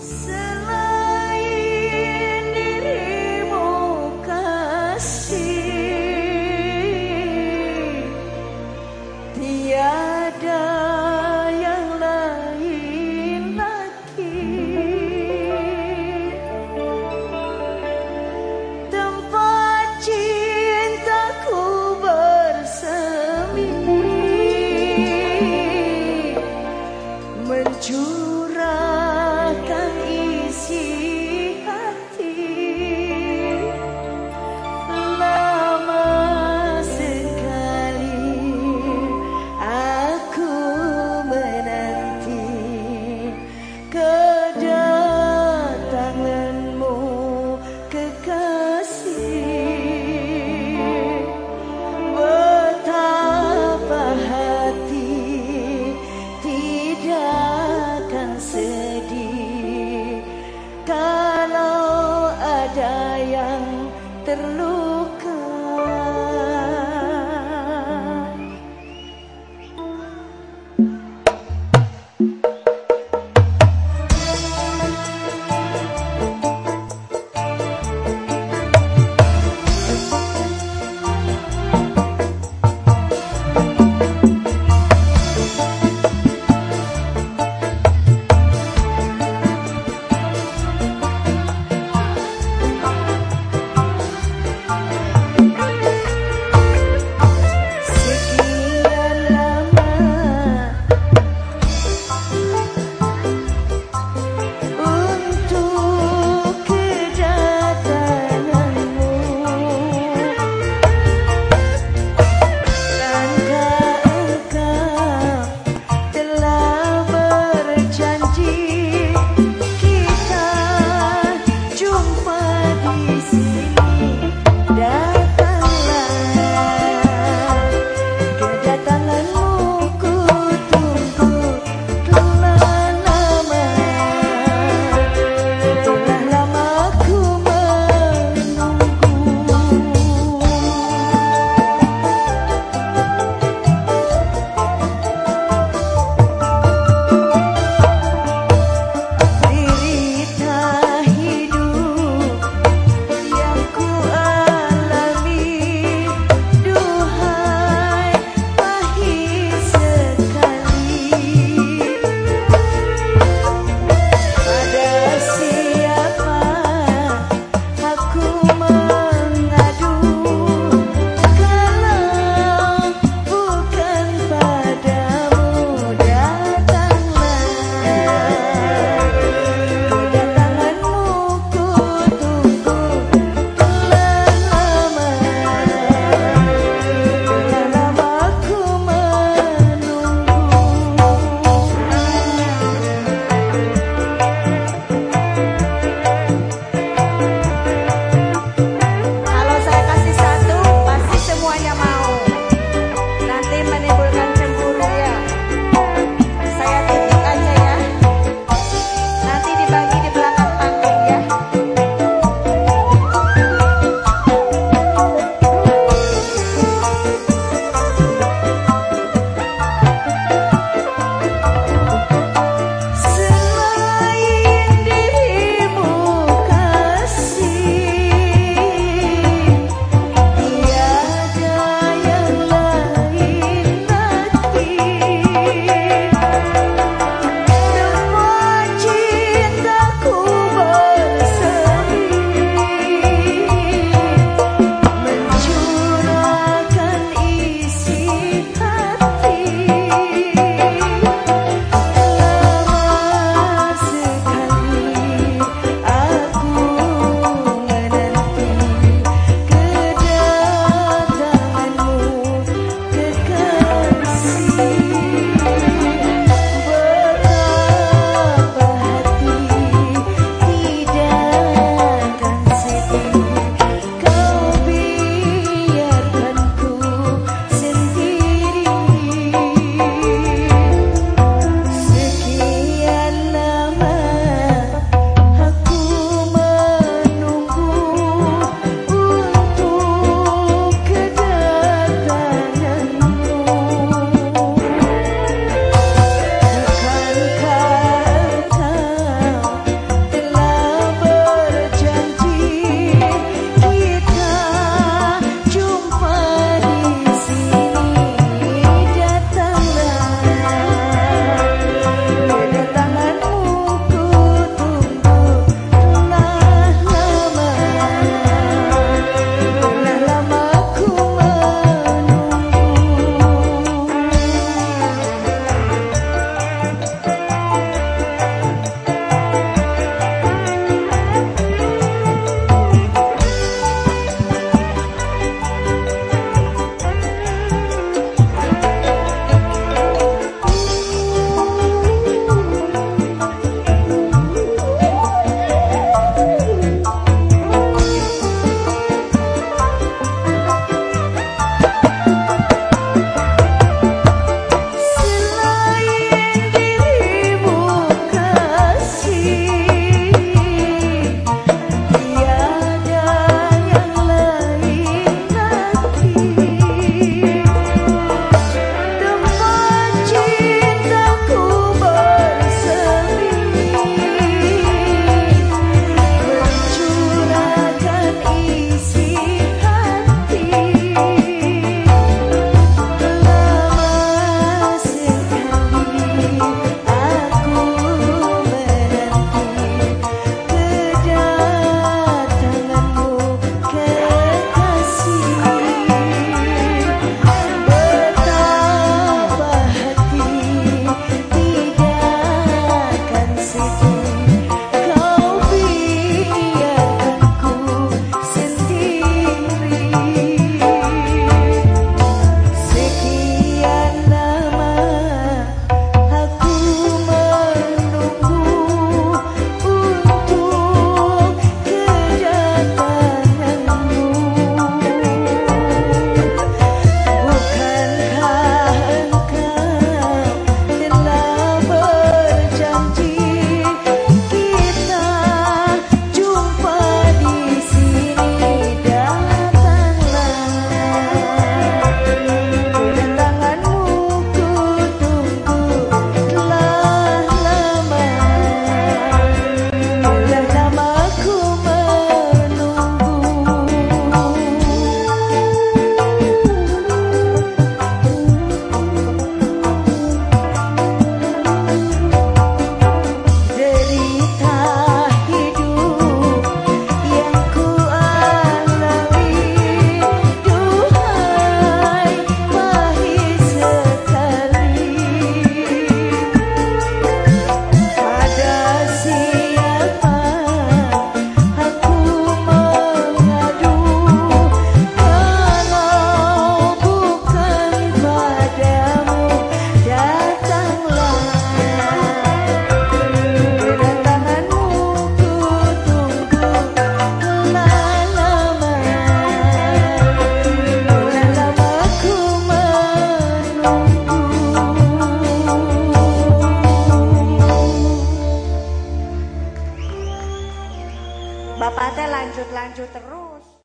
So terluka